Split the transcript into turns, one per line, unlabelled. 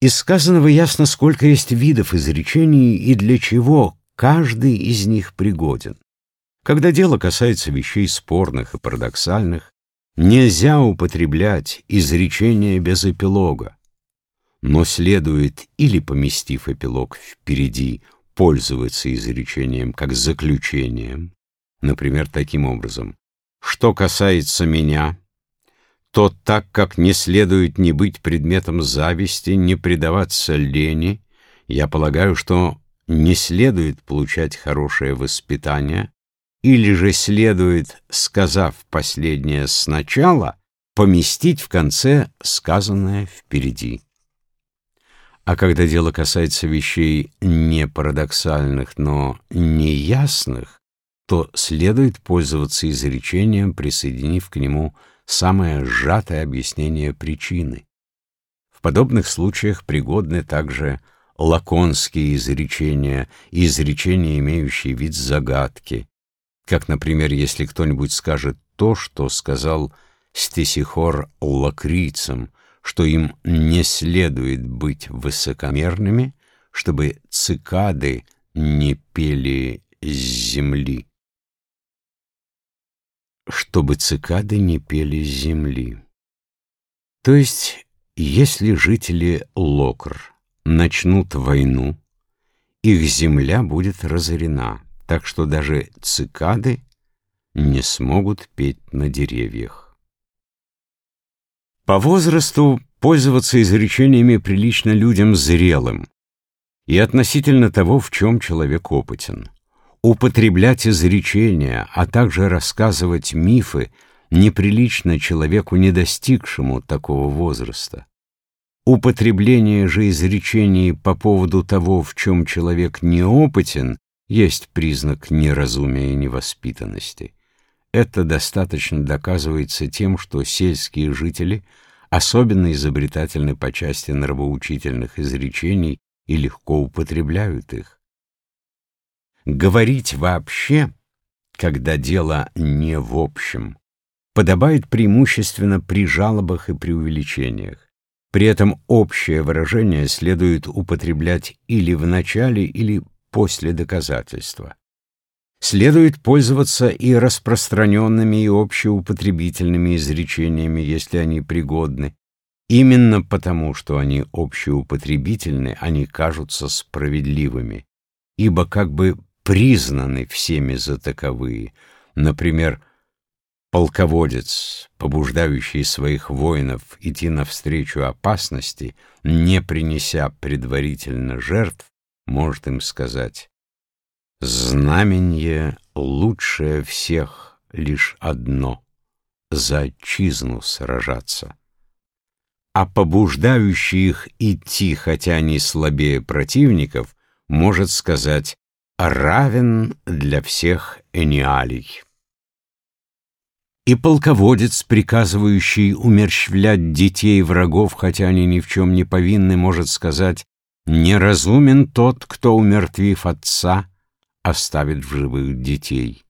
Из сказанного ясно, сколько есть видов изречений и для чего каждый из них пригоден. Когда дело касается вещей спорных и парадоксальных, нельзя употреблять изречения без эпилога, но следует или поместив эпилог впереди, пользоваться изречением как заключением, например, таким образом. Что касается меня, то так как не следует не быть предметом зависти, не предаваться лени, я полагаю, что не следует получать хорошее воспитание, или же следует, сказав последнее сначала, поместить в конце сказанное впереди. А когда дело касается вещей не парадоксальных, но неясных, то следует пользоваться изречением, присоединив к нему самое сжатое объяснение причины. В подобных случаях пригодны также лаконские изречения и изречения, имеющие вид загадки, как, например, если кто-нибудь скажет то, что сказал Стесихор лакрийцам, что им не следует быть высокомерными, чтобы цикады не пели с земли. Чтобы цикады не пели с земли. То есть, если жители Локр начнут войну, их земля будет разорена, так что даже цикады не смогут петь на деревьях. По возрасту пользоваться изречениями прилично людям зрелым и относительно того, в чем человек опытен. Употреблять изречения, а также рассказывать мифы неприлично человеку, не достигшему такого возраста. Употребление же изречений по поводу того, в чем человек неопытен, есть признак неразумия и невоспитанности. Это достаточно доказывается тем, что сельские жители особенно изобретательны по части нравоучительных изречений и легко употребляют их. Говорить вообще, когда дело не в общем, подобает преимущественно при жалобах и преувеличениях. При этом общее выражение следует употреблять или в начале, или после доказательства. Следует пользоваться и распространенными и общеупотребительными изречениями, если они пригодны. Именно потому, что они общеупотребительны, они кажутся справедливыми, ибо как бы признаны всеми за таковые. Например, полководец, побуждающий своих воинов идти навстречу опасности, не принеся предварительно жертв, может им сказать Знаменье лучшее всех лишь одно — за отчизну сражаться. А побуждающий их идти, хотя они слабее противников, может сказать «равен для всех Эниалий». И полководец, приказывающий умерщвлять детей врагов, хотя они ни в чем не повинны, может сказать «неразумен тот, кто, умертвив отца, оставит в живых детей.